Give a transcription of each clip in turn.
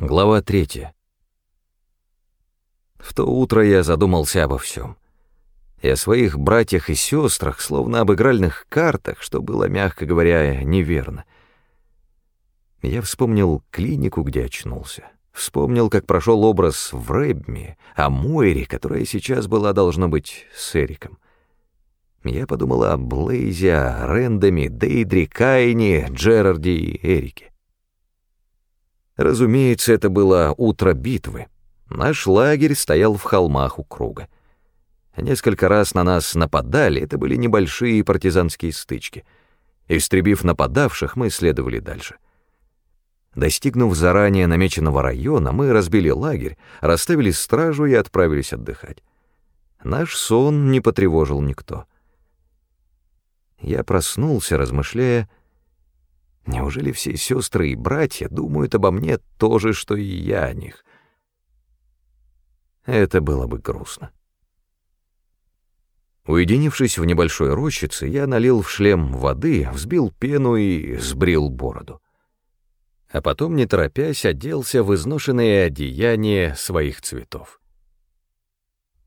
Глава третья. В то утро я задумался обо всем. И о своих братьях и сестрах, словно об игральных картах, что было, мягко говоря, неверно. Я вспомнил клинику, где очнулся. Вспомнил, как прошел образ в Рэбме, о Мойре, которая сейчас была, должно быть, с Эриком. Я подумал о Блейзе, Рэндоме, Дейдре, Кайне, Джерарде и Эрике. Разумеется, это было утро битвы. Наш лагерь стоял в холмах у круга. Несколько раз на нас нападали, это были небольшие партизанские стычки. Истребив нападавших, мы следовали дальше. Достигнув заранее намеченного района, мы разбили лагерь, расставили стражу и отправились отдыхать. Наш сон не потревожил никто. Я проснулся, размышляя, Неужели все сестры и братья думают обо мне то же, что и я о них? Это было бы грустно. Уединившись в небольшой рощице, я налил в шлем воды, взбил пену и сбрил бороду. А потом, не торопясь, оделся в изношенное одеяние своих цветов.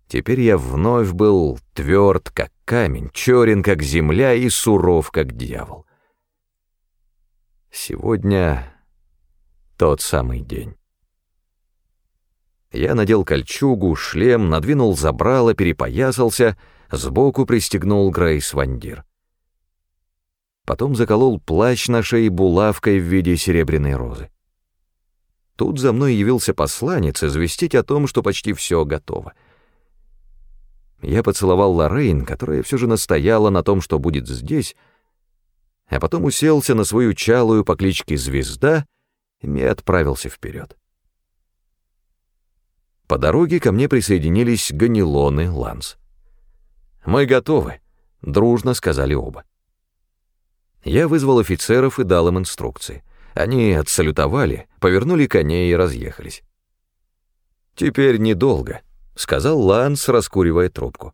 Теперь я вновь был тверд, как камень, черен, как земля и суров, как дьявол. Сегодня тот самый день. Я надел кольчугу, шлем, надвинул забрало, перепоясался, сбоку пристегнул Грейс Вандир. Потом заколол плащ на шее булавкой в виде серебряной розы. Тут за мной явился посланец известить о том, что почти все готово. Я поцеловал Лоррейн, которая все же настояла на том, что будет здесь, а потом уселся на свою чалую по кличке Звезда и отправился вперед. По дороге ко мне присоединились Ганилон и Ланс. «Мы готовы», — дружно сказали оба. Я вызвал офицеров и дал им инструкции. Они отсалютовали, повернули коней и разъехались. «Теперь недолго», — сказал Ланс, раскуривая трубку.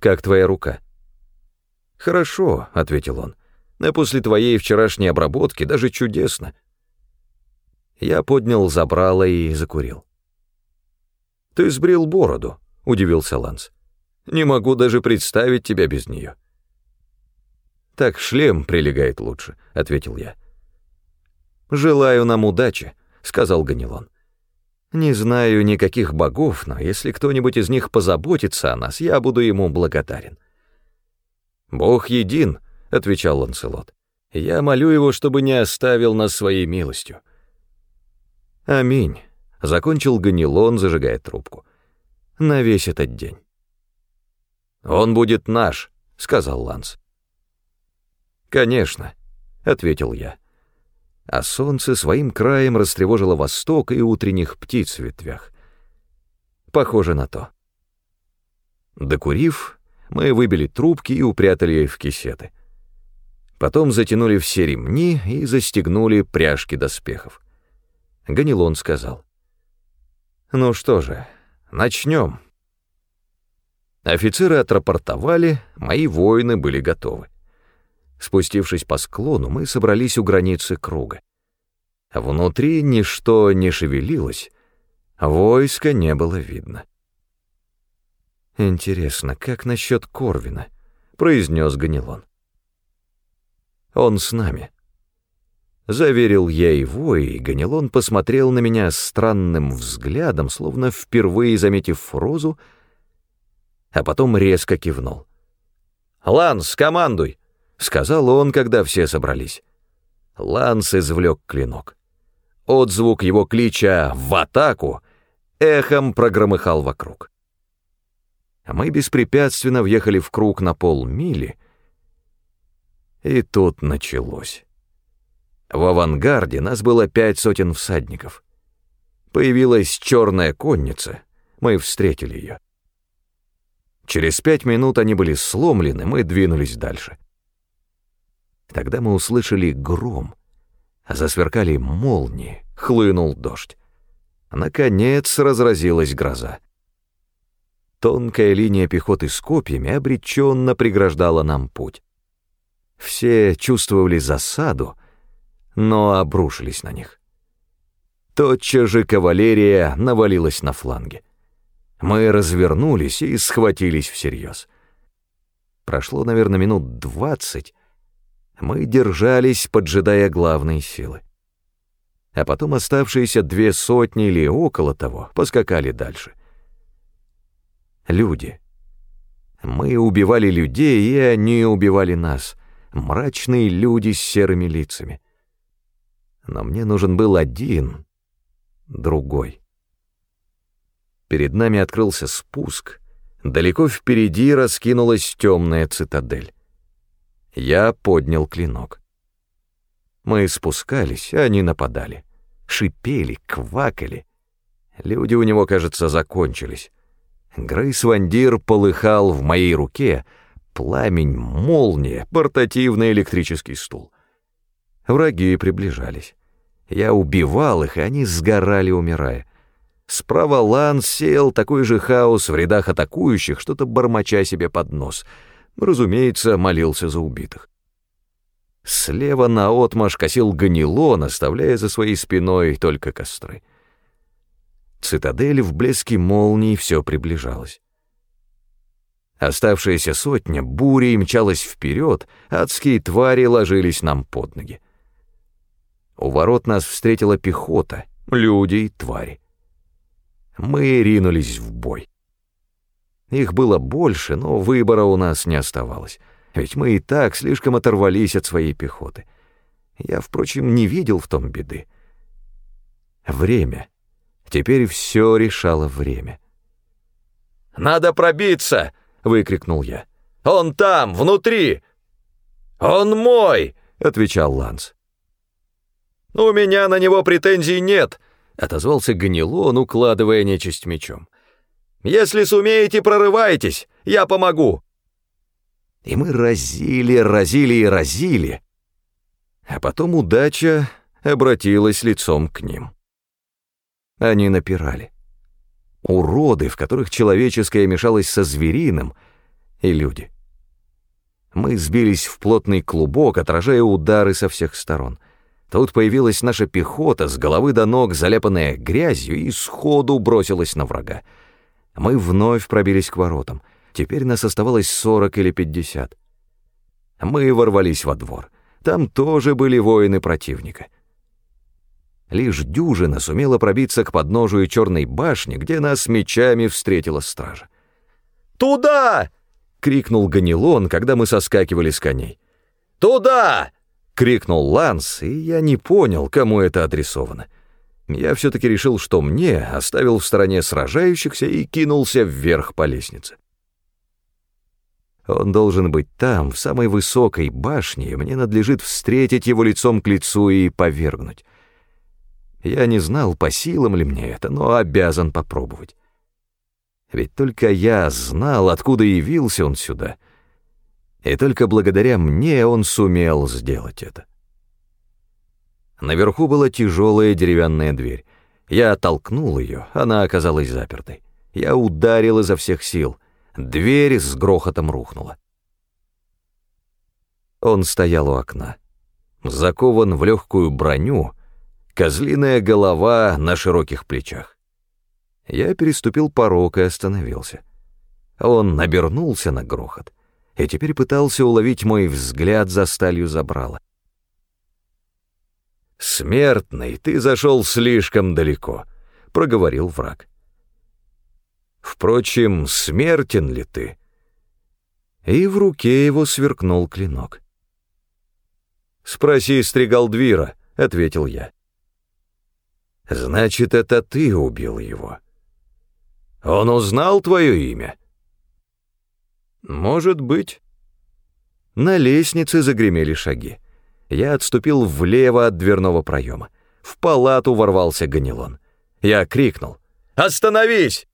«Как твоя рука?» «Хорошо», — ответил он, — «но после твоей вчерашней обработки даже чудесно». Я поднял забрало и закурил. «Ты сбрил бороду», — удивился Ланс. «Не могу даже представить тебя без нее». «Так шлем прилегает лучше», — ответил я. «Желаю нам удачи», — сказал Ганилон. «Не знаю никаких богов, но если кто-нибудь из них позаботится о нас, я буду ему благодарен». «Бог един», — отвечал Ланселот. «Я молю его, чтобы не оставил нас своей милостью». «Аминь», — закончил Ганилон, зажигая трубку. «На весь этот день». «Он будет наш», — сказал Ланс. «Конечно», — ответил я. А солнце своим краем растревожило восток и утренних птиц в ветвях. Похоже на то. Докурив, мы выбили трубки и упрятали в кисеты. Потом затянули все ремни и застегнули пряжки доспехов. Ганилон сказал. «Ну что же, начнем». Офицеры отрапортовали, мои воины были готовы. Спустившись по склону, мы собрались у границы круга. Внутри ничто не шевелилось, войска не было видно. «Интересно, как насчет Корвина?» — произнес Ганилон. «Он с нами». Заверил я его, и Ганилон посмотрел на меня странным взглядом, словно впервые заметив розу, а потом резко кивнул. «Ланс, командуй!» — сказал он, когда все собрались. Ланс извлек клинок. Отзвук его клича «В атаку!» эхом прогромыхал вокруг а мы беспрепятственно въехали в круг на полмили, и тут началось. В авангарде нас было пять сотен всадников. Появилась черная конница, мы встретили ее. Через пять минут они были сломлены, мы двинулись дальше. Тогда мы услышали гром, засверкали молнии, хлынул дождь. Наконец разразилась гроза. Тонкая линия пехоты с копьями обреченно преграждала нам путь. Все чувствовали засаду, но обрушились на них. Тотчас же кавалерия навалилась на фланге. Мы развернулись и схватились всерьез. Прошло, наверное, минут двадцать. Мы держались, поджидая главные силы. А потом оставшиеся две сотни или около того поскакали дальше. Люди. Мы убивали людей, и они убивали нас. Мрачные люди с серыми лицами. Но мне нужен был один, другой. Перед нами открылся спуск. Далеко впереди раскинулась темная цитадель. Я поднял клинок. Мы спускались, а они нападали. Шипели, квакали. Люди у него, кажется, закончились. Грейс Вандир полыхал в моей руке, пламень, молния, портативный электрический стул. Враги приближались. Я убивал их, и они сгорали, умирая. Справа Лан сеял такой же хаос в рядах атакующих, что-то бормоча себе под нос. Разумеется, молился за убитых. Слева наотмашь косил Ганилон, оставляя за своей спиной только костры. Цитадель в блеске молний все приближалась. Оставшаяся сотня бурей мчалась вперед, адские твари ложились нам под ноги. У ворот нас встретила пехота, люди и твари. Мы ринулись в бой. Их было больше, но выбора у нас не оставалось, ведь мы и так слишком оторвались от своей пехоты. Я, впрочем, не видел в том беды. Время. Теперь все решало время. «Надо пробиться!» — выкрикнул я. «Он там, внутри!» «Он мой!» — отвечал Ланс. «У меня на него претензий нет», — отозвался Ганилон, укладывая нечисть мечом. «Если сумеете, прорывайтесь, я помогу». И мы разили, разили и разили. А потом удача обратилась лицом к ним. Они напирали. Уроды, в которых человеческое мешалось со звериным, и люди. Мы сбились в плотный клубок, отражая удары со всех сторон — Тут появилась наша пехота, с головы до ног заляпанная грязью, и сходу бросилась на врага. Мы вновь пробились к воротам. Теперь нас оставалось сорок или пятьдесят. Мы ворвались во двор. Там тоже были воины противника. Лишь дюжина сумела пробиться к подножию черной башни, где нас мечами встретила стража. «Туда!» — крикнул Ганилон, когда мы соскакивали с коней. «Туда!» крикнул Ланс, и я не понял, кому это адресовано. Я все-таки решил, что мне, оставил в стороне сражающихся и кинулся вверх по лестнице. Он должен быть там, в самой высокой башне, и мне надлежит встретить его лицом к лицу и повергнуть. Я не знал, по силам ли мне это, но обязан попробовать. Ведь только я знал, откуда явился он сюда — и только благодаря мне он сумел сделать это. Наверху была тяжелая деревянная дверь. Я оттолкнул ее, она оказалась запертой. Я ударил изо всех сил. Дверь с грохотом рухнула. Он стоял у окна. Закован в легкую броню, козлиная голова на широких плечах. Я переступил порог и остановился. Он набернулся на грохот и теперь пытался уловить мой взгляд за сталью забрала. «Смертный, ты зашел слишком далеко», — проговорил враг. «Впрочем, смертен ли ты?» И в руке его сверкнул клинок. «Спроси Стригалдвира», — ответил я. «Значит, это ты убил его. Он узнал твое имя?» «Может быть». На лестнице загремели шаги. Я отступил влево от дверного проема. В палату ворвался Ганилон. Я крикнул «Остановись!»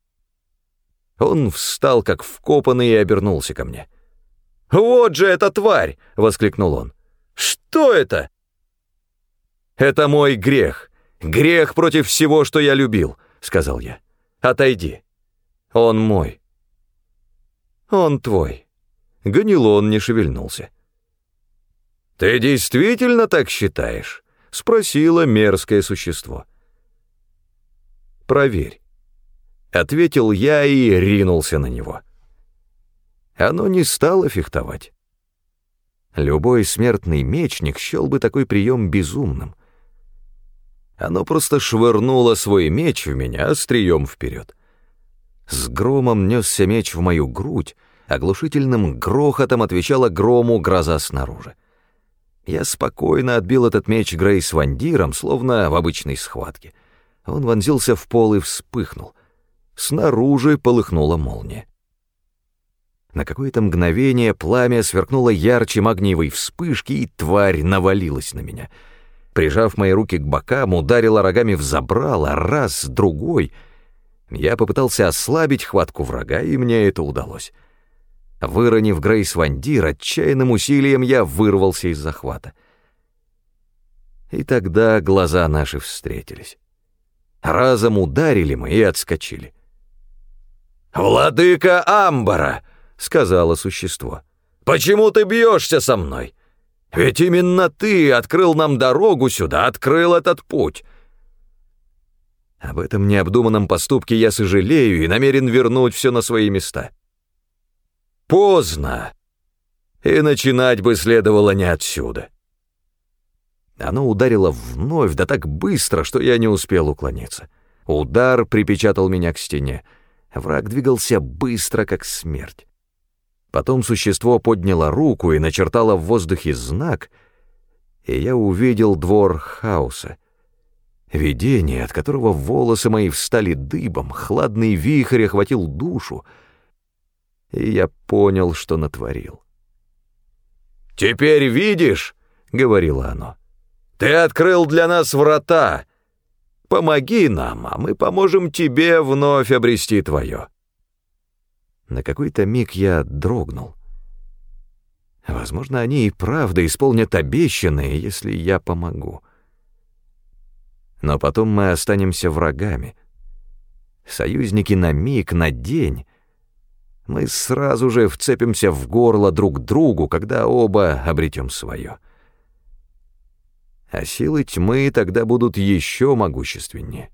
Он встал как вкопанный и обернулся ко мне. «Вот же эта тварь!» — воскликнул он. «Что это?» «Это мой грех. Грех против всего, что я любил», — сказал я. «Отойди. Он мой». Он твой». Ганилон не шевельнулся. «Ты действительно так считаешь?» — спросило мерзкое существо. Проверь. Ответил я и ринулся на него. Оно не стало фехтовать. Любой смертный мечник счел бы такой прием безумным. Оно просто швырнуло свой меч в меня острием вперед. С громом несся меч в мою грудь, оглушительным грохотом отвечала грому гроза снаружи. Я спокойно отбил этот меч Грейс вандиром, словно в обычной схватке. Он вонзился в пол и вспыхнул. Снаружи полыхнула молния. На какое-то мгновение пламя сверкнуло ярче магниевой вспышки, и тварь навалилась на меня. Прижав мои руки к бокам, ударила рогами в забрало, раз, другой. Я попытался ослабить хватку врага, и мне это удалось. Выронив Грейс Вандир, отчаянным усилием я вырвался из захвата. И тогда глаза наши встретились. Разом ударили мы и отскочили. «Владыка Амбара!» — сказала существо. «Почему ты бьешься со мной? Ведь именно ты открыл нам дорогу сюда, открыл этот путь». Об этом необдуманном поступке я сожалею и намерен вернуть все на свои места. Поздно. И начинать бы следовало не отсюда. Оно ударило вновь, да так быстро, что я не успел уклониться. Удар припечатал меня к стене. Враг двигался быстро, как смерть. Потом существо подняло руку и начертало в воздухе знак, и я увидел двор хаоса. Видение, от которого волосы мои встали дыбом, хладный вихрь охватил душу, и я понял, что натворил. «Теперь видишь», — говорило оно, — «ты открыл для нас врата. Помоги нам, а мы поможем тебе вновь обрести твое». На какой-то миг я дрогнул. Возможно, они и правда исполнят обещанное, если я помогу. Но потом мы останемся врагами. Союзники на миг, на день. Мы сразу же вцепимся в горло друг другу, когда оба обретем свое. А силы тьмы тогда будут еще могущественнее.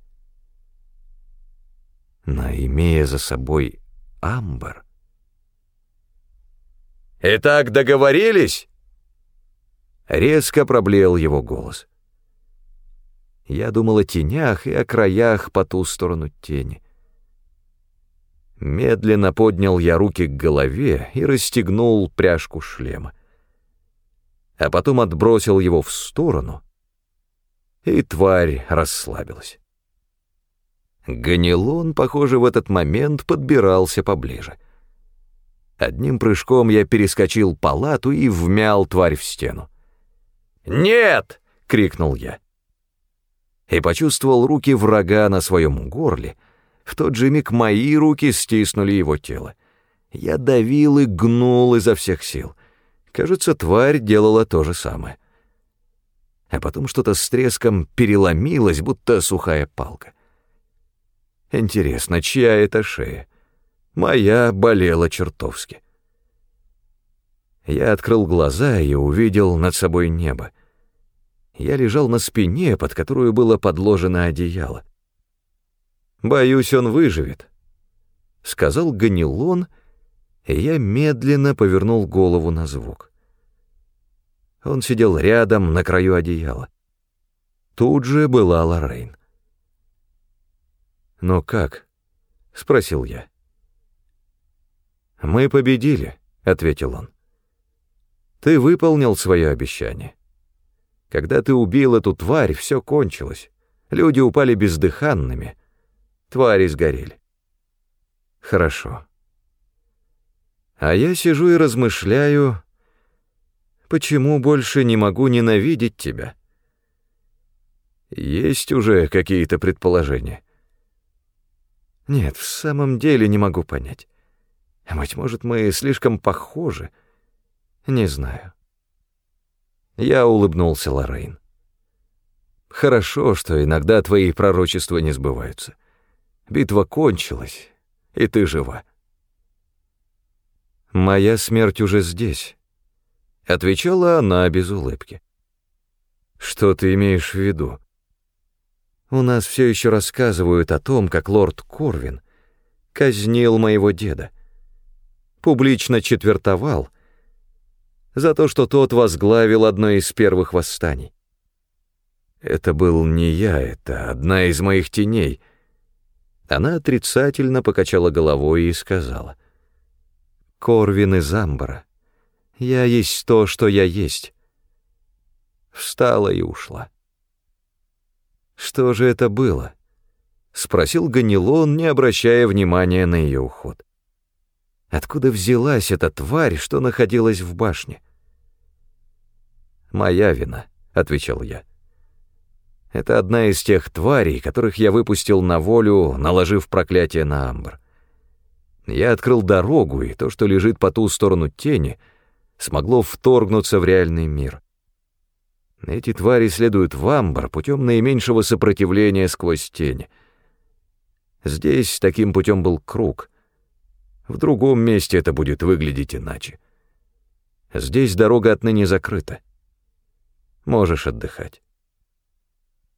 Но имея за собой Амбар. «Итак, договорились?» Резко проблеял его голос. Я думал о тенях и о краях по ту сторону тени. Медленно поднял я руки к голове и расстегнул пряжку шлема. А потом отбросил его в сторону, и тварь расслабилась. Ганилон, похоже, в этот момент подбирался поближе. Одним прыжком я перескочил палату и вмял тварь в стену. «Нет!» — крикнул я. И почувствовал руки врага на своем горле. В тот же миг мои руки стиснули его тело. Я давил и гнул изо всех сил. Кажется, тварь делала то же самое. А потом что-то с треском переломилось, будто сухая палка. Интересно, чья это шея? Моя болела чертовски. Я открыл глаза и увидел над собой небо. Я лежал на спине, под которую было подложено одеяло. «Боюсь, он выживет», — сказал Ганилон, и я медленно повернул голову на звук. Он сидел рядом на краю одеяла. Тут же была Лоррейн. «Но как?» — спросил я. «Мы победили», — ответил он. «Ты выполнил свое обещание. Когда ты убил эту тварь, все кончилось. Люди упали бездыханными, твари сгорели. Хорошо. А я сижу и размышляю, почему больше не могу ненавидеть тебя. Есть уже какие-то предположения?» Нет, в самом деле не могу понять. А быть может, мы слишком похожи? Не знаю. Я улыбнулся Лоррейн. Хорошо, что иногда твои пророчества не сбываются. Битва кончилась, и ты жива. Моя смерть уже здесь, — отвечала она без улыбки. Что ты имеешь в виду? У нас все еще рассказывают о том, как лорд Корвин казнил моего деда, публично четвертовал за то, что тот возглавил одно из первых восстаний. Это был не я, это одна из моих теней. Она отрицательно покачала головой и сказала. Корвин из Амбара. Я есть то, что я есть. Встала и ушла. Что же это было? Спросил Ганилон, не обращая внимания на ее уход. Откуда взялась эта тварь, что находилась в башне? «Моя вина», — отвечал я. Это одна из тех тварей, которых я выпустил на волю, наложив проклятие на Амбр. Я открыл дорогу, и то, что лежит по ту сторону тени, смогло вторгнуться в реальный мир. Эти твари следуют в Амбр путем наименьшего сопротивления сквозь тень. Здесь таким путем был круг. В другом месте это будет выглядеть иначе. Здесь дорога отныне закрыта. Можешь отдыхать.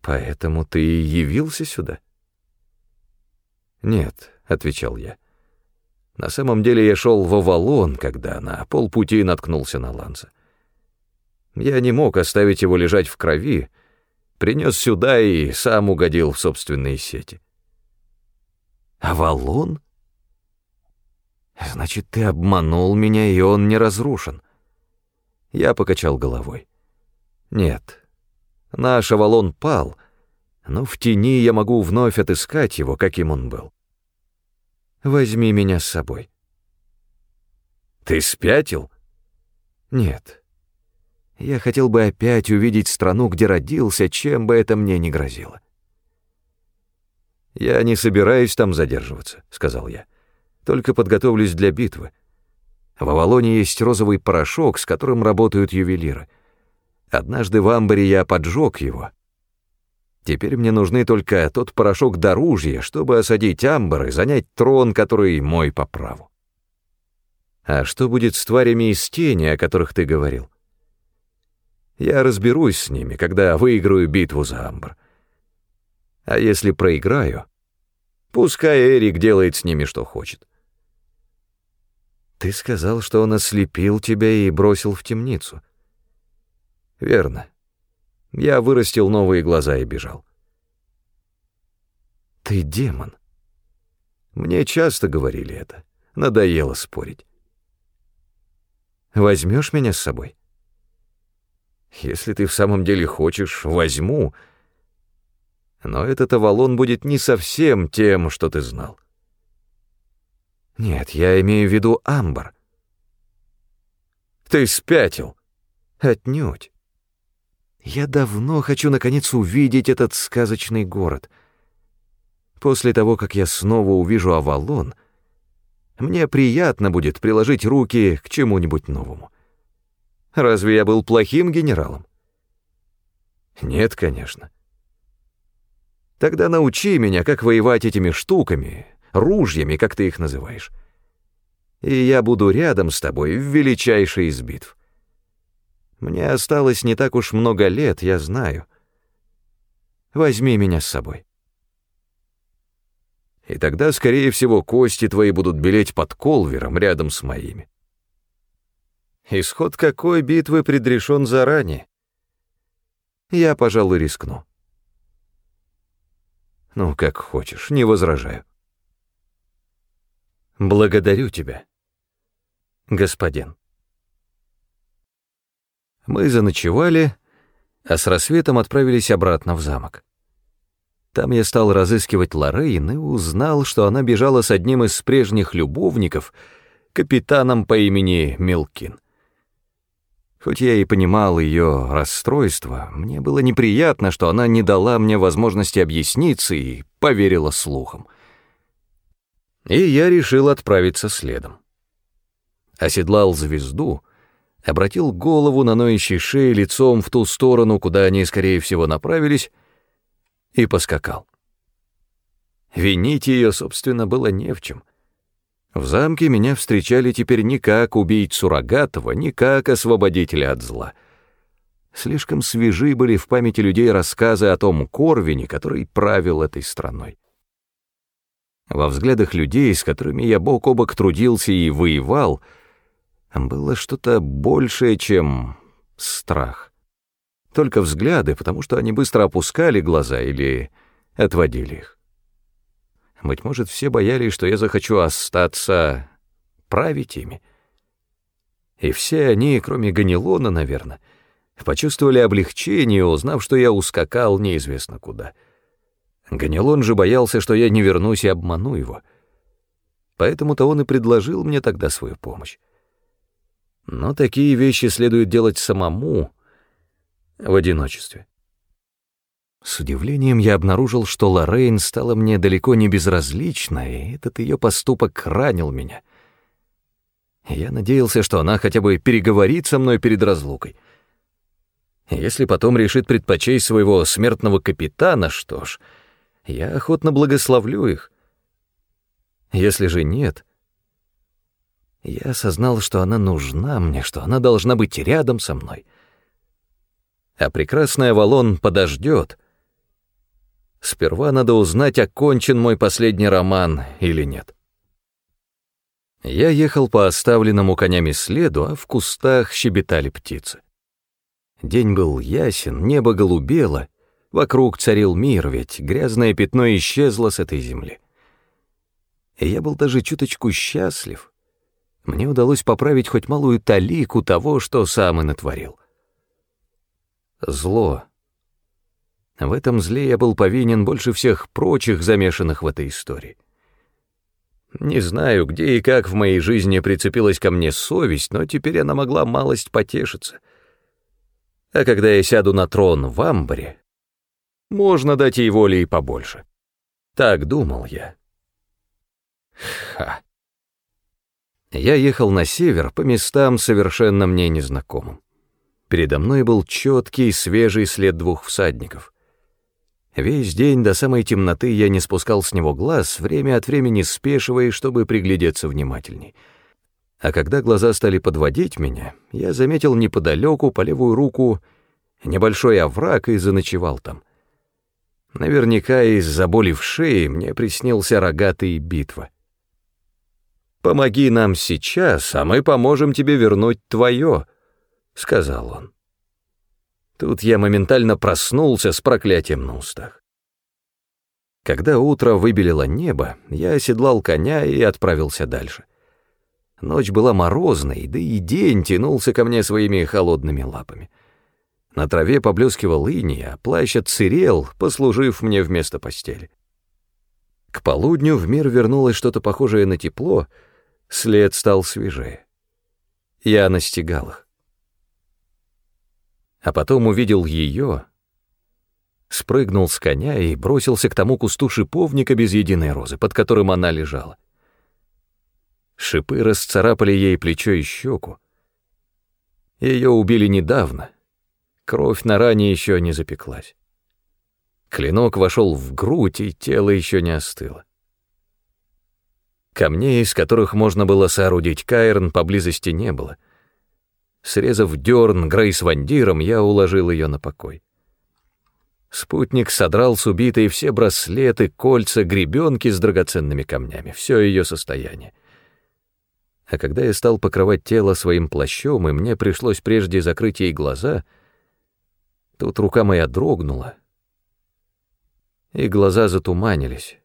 «Поэтому ты и явился сюда?» «Нет», — отвечал я. «На самом деле я шел в Авалон, когда на полпути наткнулся на Ланса. Я не мог оставить его лежать в крови, принес сюда и сам угодил в собственные сети». «Авалон?» «Значит, ты обманул меня, и он не разрушен». Я покачал головой. «Нет, Наш Авалон пал, но в тени я могу вновь отыскать его, каким он был. Возьми меня с собой. Ты спятил? Нет. Я хотел бы опять увидеть страну, где родился, чем бы это мне ни грозило. «Я не собираюсь там задерживаться», — сказал я. «Только подготовлюсь для битвы. В Авалоне есть розовый порошок, с которым работают ювелиры. Однажды в амбаре я поджег его. Теперь мне нужны только тот порошок до ружья, чтобы осадить амбар и занять трон, который мой по праву. А что будет с тварями из тени, о которых ты говорил? Я разберусь с ними, когда выиграю битву за амбар. А если проиграю, пускай Эрик делает с ними что хочет. Ты сказал, что он ослепил тебя и бросил в темницу. Верно. Я вырастил новые глаза и бежал. Ты демон. Мне часто говорили это. Надоело спорить. Возьмешь меня с собой? Если ты в самом деле хочешь, возьму. Но этот Авалон будет не совсем тем, что ты знал. Нет, я имею в виду Амбар. Ты спятил. Отнюдь. Я давно хочу, наконец, увидеть этот сказочный город. После того, как я снова увижу Авалон, мне приятно будет приложить руки к чему-нибудь новому. Разве я был плохим генералом? Нет, конечно. Тогда научи меня, как воевать этими штуками, ружьями, как ты их называешь. И я буду рядом с тобой в величайшей из битв. Мне осталось не так уж много лет, я знаю. Возьми меня с собой. И тогда, скорее всего, кости твои будут белеть под колвером рядом с моими. Исход какой битвы предрешен заранее. Я, пожалуй, рискну. Ну, как хочешь, не возражаю. Благодарю тебя, господин. Мы заночевали, а с рассветом отправились обратно в замок. Там я стал разыскивать Лоррейн и узнал, что она бежала с одним из прежних любовников, капитаном по имени Мелкин. Хоть я и понимал ее расстройство, мне было неприятно, что она не дала мне возможности объясниться и поверила слухам. И я решил отправиться следом. Оседлал звезду — обратил голову на ноющей шее лицом в ту сторону, куда они, скорее всего, направились, и поскакал. Винить ее, собственно, было не в чем. В замке меня встречали теперь не как убийцу Рогатого, не как освободителя от зла, Слишком свежи были в памяти людей рассказы о том Корвине, который правил этой страной. Во взглядах людей, с которыми я бок о бок трудился и воевал, было что-то большее, чем страх. Только взгляды, потому что они быстро опускали глаза или отводили их. Быть может, все боялись, что я захочу остаться править ими. И все они, кроме Ганилона, наверное, почувствовали облегчение, узнав, что я ускакал неизвестно куда. Ганилон же боялся, что я не вернусь и обману его. Поэтому-то он и предложил мне тогда свою помощь. Но такие вещи следует делать самому, в одиночестве. С удивлением я обнаружил, что Лоррейн стала мне далеко не безразлична, и этот ее поступок ранил меня. Я надеялся, что она хотя бы переговорит со мной перед разлукой. Если потом решит предпочесть своего смертного капитана, что ж, я охотно благословлю их. Если же нет, я осознал, что она нужна мне, что она должна быть рядом со мной. А прекрасный Авалон подождет. Сперва надо узнать, окончен мой последний роман или нет. Я ехал по оставленному конями следу, а в кустах щебетали птицы. День был ясен, небо голубело, вокруг царил мир, ведь грязное пятно исчезло с этой земли. И я был даже чуточку счастлив. Мне удалось поправить хоть малую талику того, что сам и натворил. Зло. В этом зле я был повинен больше всех прочих замешанных в этой истории. Не знаю, где и как в моей жизни прицепилась ко мне совесть, но теперь она могла малость потешиться — а когда я сяду на трон в Амбре, можно дать ей воли и побольше. Так думал я. Ха. Я ехал на север по местам, совершенно мне незнакомым. Передо мной был четкий, свежий след двух всадников. Весь день до самой темноты я не спускал с него глаз, время от времени спешивая, чтобы приглядеться внимательней — а когда глаза стали подводить меня, я заметил неподалеку по левую руку небольшой овраг и заночевал там. Наверняка из-за боли в шее мне приснился рогатый битва. «Помоги нам сейчас, а мы поможем тебе вернуть твое», — сказал он. Тут я моментально проснулся с проклятием на устах. Когда утро выбелило небо, я оседлал коня и отправился дальше. Ночь была морозной, да и день тянулся ко мне своими холодными лапами. На траве поблескивал иней, а плащ отсырел, послужив мне вместо постели. К полудню в мир вернулось что-то похожее на тепло, след стал свежее. Я настигал их. А потом увидел ее, спрыгнул с коня и бросился к тому кусту шиповника без единой розы, под которым она лежала. Шипы расцарапали ей плечо и щеку. Ее убили недавно. Кровь на ране еще не запеклась. Клинок вошел в грудь, и тело еще не остыло. Камней, из которых можно было соорудить кайрн, поблизости не было. Срезав дерн Грейс вандиром, я уложил ее на покой. Спутник содрал с убитой все браслеты, кольца, гребенки с драгоценными камнями, все ее состояние. А когда я стал покрывать тело своим плащом, и мне пришлось прежде закрыть ей глаза, тут рука моя дрогнула, и глаза затуманились.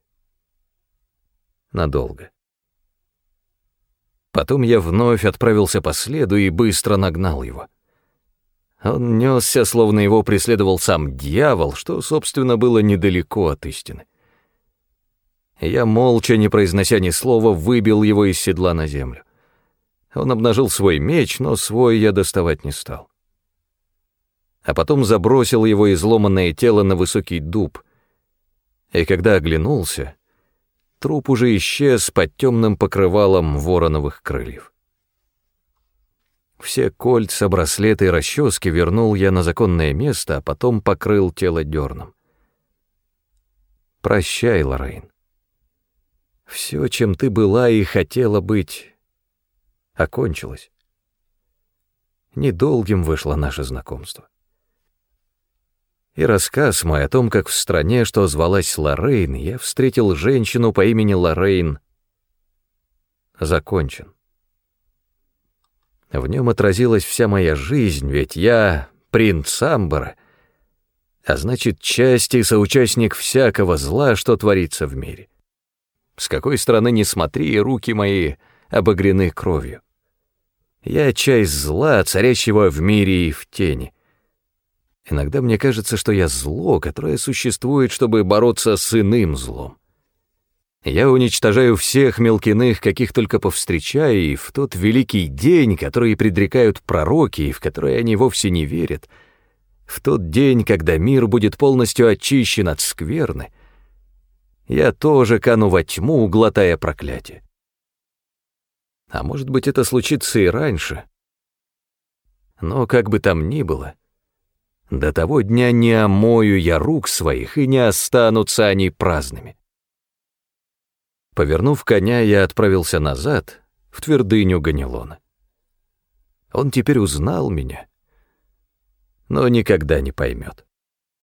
Надолго. Потом я вновь отправился по следу и быстро нагнал его. Он несся, словно его преследовал сам дьявол, что, собственно, было недалеко от истины. Я, молча, не произнося ни слова, выбил его из седла на землю. Он обнажил свой меч, но свой я доставать не стал. А потом забросил его изломанное тело на высокий дуб. И когда оглянулся, труп уже исчез под темным покрывалом вороновых крыльев. Все кольца, браслеты и расчески вернул я на законное место, а потом покрыл тело дерном. Прощай, Лоррейн. Все, чем ты была и хотела быть, окончилось. Недолгим вышло наше знакомство. И рассказ мой о том, как в стране, что звалась Лоррейн, я встретил женщину по имени Лоррейн, закончен. В нем отразилась вся моя жизнь, ведь я принц Амбара, а значит, часть и соучастник всякого зла, что творится в мире. С какой стороны ни смотри, руки мои обогрены кровью. Я часть зла, царящего в мире и в тени. Иногда мне кажется, что я зло, которое существует, чтобы бороться с иным злом. Я уничтожаю всех мелкиных, каких только повстречаю, и в тот великий день, который предрекают пророки, и в который они вовсе не верят, в тот день, когда мир будет полностью очищен от скверны, я тоже кану во тьму, глотая проклятие. А может быть, это случится и раньше. Но как бы там ни было, до того дня не омою я рук своих, и не останутся они праздными. Повернув коня, я отправился назад, в твердыню Ганилона. Он теперь узнал меня, но никогда не поймет.